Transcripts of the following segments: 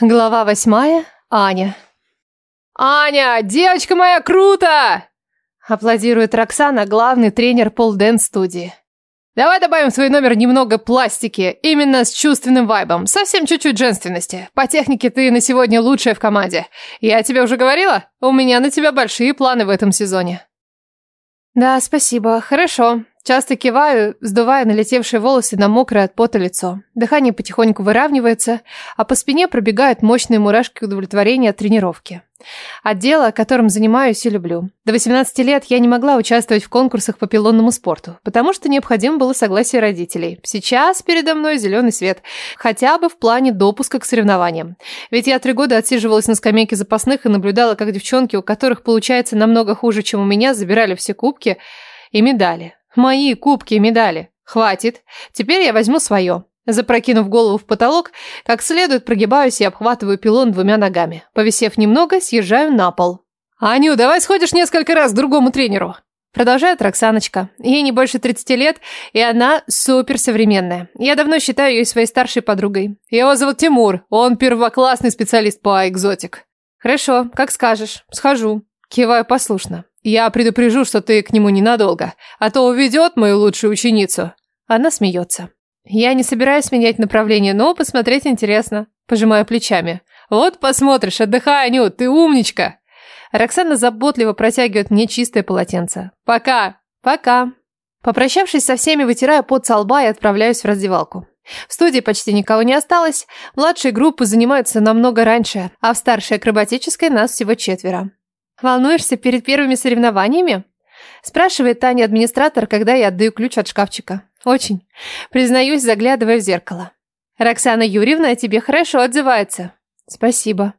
Глава восьмая. Аня. «Аня, девочка моя, круто!» Аплодирует Роксана, главный тренер полденс-студии. «Давай добавим в свой номер немного пластики, именно с чувственным вайбом, совсем чуть-чуть женственности. По технике ты на сегодня лучшая в команде. Я тебе уже говорила? У меня на тебя большие планы в этом сезоне». «Да, спасибо, хорошо. Часто киваю, сдувая налетевшие волосы на мокрое от пота лицо. Дыхание потихоньку выравнивается, а по спине пробегают мощные мурашки удовлетворения от тренировки. От дела, которым занимаюсь и люблю. До 18 лет я не могла участвовать в конкурсах по пилонному спорту, потому что необходимо было согласие родителей. Сейчас передо мной зеленый свет, хотя бы в плане допуска к соревнованиям. Ведь я три года отсиживалась на скамейке запасных и наблюдала, как девчонки, у которых получается намного хуже, чем у меня, забирали все кубки и медали. Мои кубки медали. Хватит. Теперь я возьму свое. Запрокинув голову в потолок, как следует прогибаюсь и обхватываю пилон двумя ногами. Повисев немного, съезжаю на пол. «Аню, давай сходишь несколько раз к другому тренеру». Продолжает Роксаночка. Ей не больше 30 лет, и она суперсовременная. Я давно считаю ее своей старшей подругой. Его зовут Тимур, он первоклассный специалист по экзотик. Хорошо, как скажешь, схожу. Киваю послушно. Я предупрежу, что ты к нему ненадолго, а то уведет мою лучшую ученицу. Она смеется. Я не собираюсь менять направление, но посмотреть интересно. Пожимаю плечами. Вот посмотришь, отдыхай, Анют, ты умничка. Роксана заботливо протягивает мне чистое полотенце. Пока. Пока. Попрощавшись со всеми, вытираю пот со лба и отправляюсь в раздевалку. В студии почти никого не осталось. Младшие группы занимаются намного раньше, а в старшей акробатической нас всего четверо. «Волнуешься перед первыми соревнованиями?» Спрашивает Таня администратор, когда я отдаю ключ от шкафчика. «Очень». Признаюсь, заглядывая в зеркало. «Роксана Юрьевна тебе хорошо отзывается». «Спасибо».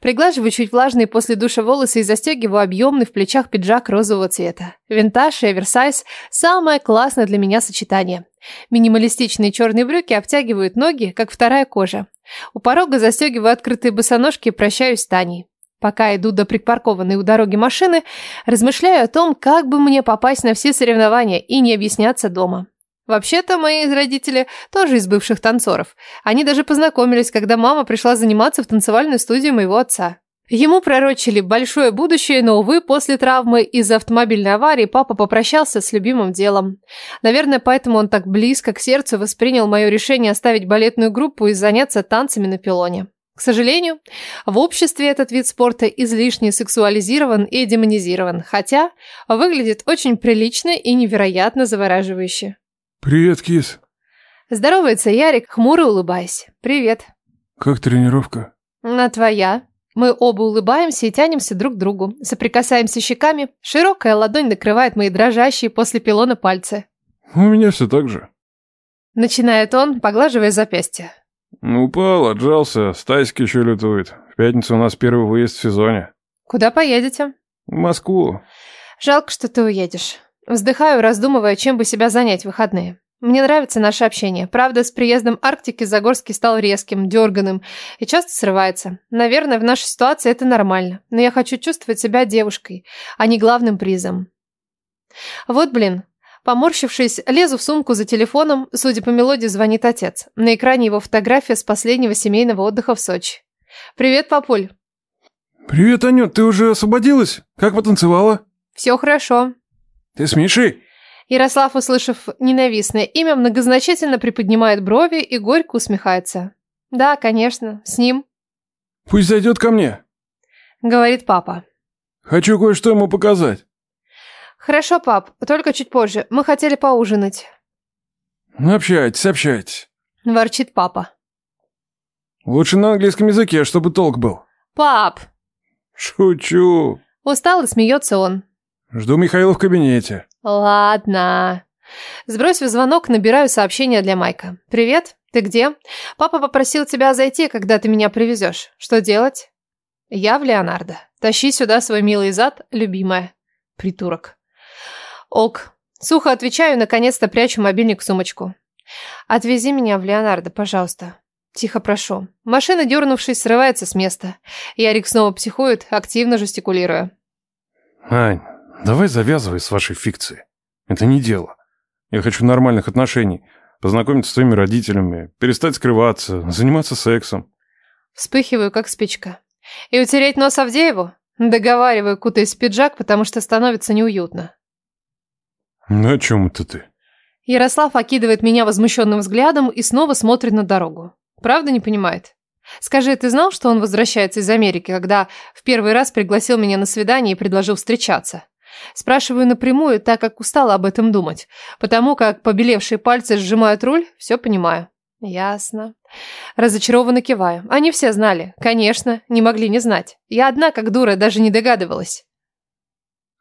Приглаживаю чуть влажные после душа волосы и застегиваю объемный в плечах пиджак розового цвета. Винтаж и оверсайз – самое классное для меня сочетание. Минималистичные черные брюки обтягивают ноги, как вторая кожа. У порога застегиваю открытые босоножки и прощаюсь с Таней. Пока иду до припаркованной у дороги машины, размышляю о том, как бы мне попасть на все соревнования и не объясняться дома. Вообще-то мои родители тоже из бывших танцоров. Они даже познакомились, когда мама пришла заниматься в танцевальную студию моего отца. Ему пророчили большое будущее, но, увы, после травмы из-за автомобильной аварии папа попрощался с любимым делом. Наверное, поэтому он так близко к сердцу воспринял мое решение оставить балетную группу и заняться танцами на пилоне. К сожалению, в обществе этот вид спорта излишне сексуализирован и демонизирован, хотя выглядит очень прилично и невероятно завораживающе. «Привет, кис». Здоровается Ярик, хмуро улыбаясь. «Привет». «Как тренировка?» «На твоя». Мы оба улыбаемся и тянемся друг к другу. Соприкасаемся щеками. Широкая ладонь накрывает мои дрожащие после пилона пальцы. «У меня все так же». Начинает он, поглаживая запястье. Ну, упал, отжался, стайски еще лютует. В пятницу у нас первый выезд в сезоне. Куда поедете? В Москву. Жалко, что ты уедешь. Вздыхаю, раздумывая, чем бы себя занять в выходные. Мне нравится наше общение. Правда, с приездом Арктики Загорский стал резким, дерганым и часто срывается. Наверное, в нашей ситуации это нормально. Но я хочу чувствовать себя девушкой, а не главным призом. Вот, блин, Поморщившись, лезу в сумку за телефоном. Судя по мелодии, звонит отец. На экране его фотография с последнего семейного отдыха в Сочи. «Привет, папуль». «Привет, Анют, ты уже освободилась? Как потанцевала?» «Все хорошо». «Ты с Мишей?» Ярослав, услышав ненавистное имя, многозначительно приподнимает брови и горько усмехается. «Да, конечно, с ним». «Пусть зайдет ко мне», — говорит папа. «Хочу кое-что ему показать». «Хорошо, пап, только чуть позже. Мы хотели поужинать». Ну, «Общайтесь, общайтесь», – ворчит папа. «Лучше на английском языке, чтобы толк был». «Пап!» «Шучу!» Устал и смеется он. «Жду Михаила в кабинете». «Ладно». Сбросив звонок, набираю сообщение для Майка. «Привет, ты где? Папа попросил тебя зайти, когда ты меня привезешь. Что делать?» «Я в Леонардо. Тащи сюда свой милый зад, любимая. Притурок». Ок. Сухо отвечаю, наконец-то прячу мобильник в сумочку. Отвези меня в Леонардо, пожалуйста. Тихо прошу. Машина, дернувшись, срывается с места. Ярик снова психует, активно жестикулируя. Ань, давай завязывай с вашей фикцией. Это не дело. Я хочу нормальных отношений. Познакомиться с твоими родителями, перестать скрываться, заниматься сексом. Вспыхиваю, как спичка. И утереть нос Авдееву? Договариваю, кутаясь в пиджак, потому что становится неуютно. О чем это ты? Ярослав окидывает меня возмущенным взглядом и снова смотрит на дорогу. Правда не понимает? Скажи, ты знал, что он возвращается из Америки, когда в первый раз пригласил меня на свидание и предложил встречаться? Спрашиваю напрямую, так как устала об этом думать. Потому как побелевшие пальцы сжимают руль, все понимаю. Ясно. Разочарованно киваю. Они все знали. Конечно, не могли не знать. Я одна, как дура, даже не догадывалась.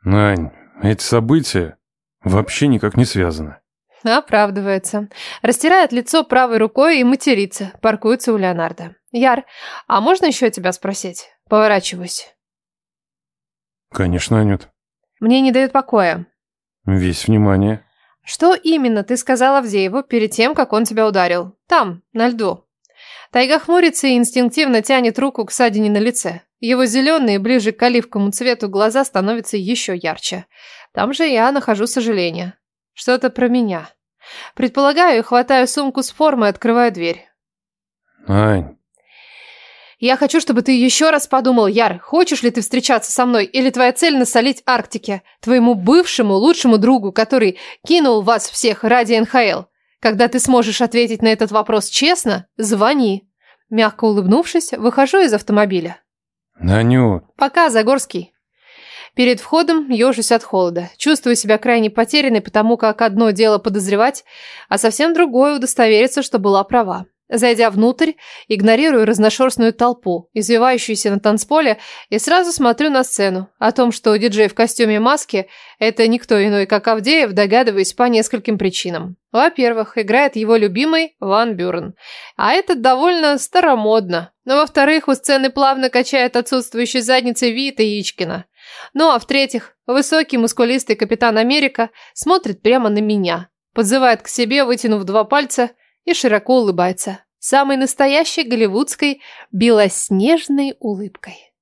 Нань, эти события вообще никак не связаны. Оправдывается. Растирает лицо правой рукой и матерится. Паркуется у Леонардо. Яр, а можно еще тебя спросить? Поворачиваюсь. Конечно, Анют. Мне не дает покоя. Весь внимание. Что именно ты сказала Авдееву перед тем, как он тебя ударил? Там, на льду. Тайга хмурится и инстинктивно тянет руку к ссадине на лице. Его зеленые, ближе к оливковому цвету глаза становятся еще ярче. Там же я нахожу сожаление. Что-то про меня. Предполагаю, хватаю сумку с формой и открываю дверь. Ань. Я хочу, чтобы ты еще раз подумал, Яр, хочешь ли ты встречаться со мной, или твоя цель насолить Арктике, твоему бывшему лучшему другу, который кинул вас всех ради НХЛ. Когда ты сможешь ответить на этот вопрос честно, звони. Мягко улыбнувшись, выхожу из автомобиля. Анют. Пока, Загорский. Перед входом ежусь от холода. Чувствую себя крайне потерянной, потому как одно дело подозревать, а совсем другое удостовериться, что была права. Зайдя внутрь, игнорирую разношерстную толпу, извивающуюся на танцполе, и сразу смотрю на сцену. О том, что диджей в костюме маски – это никто иной, как Авдеев, догадываюсь по нескольким причинам. Во-первых, играет его любимый Ван Бюрен. А это довольно старомодно. Но во-вторых, у сцены плавно качает отсутствующей задницей Вита Яичкина. Ну а в-третьих, высокий мускулистый капитан Америка смотрит прямо на меня, подзывает к себе, вытянув два пальца, и широко улыбается. Самой настоящей голливудской белоснежной улыбкой.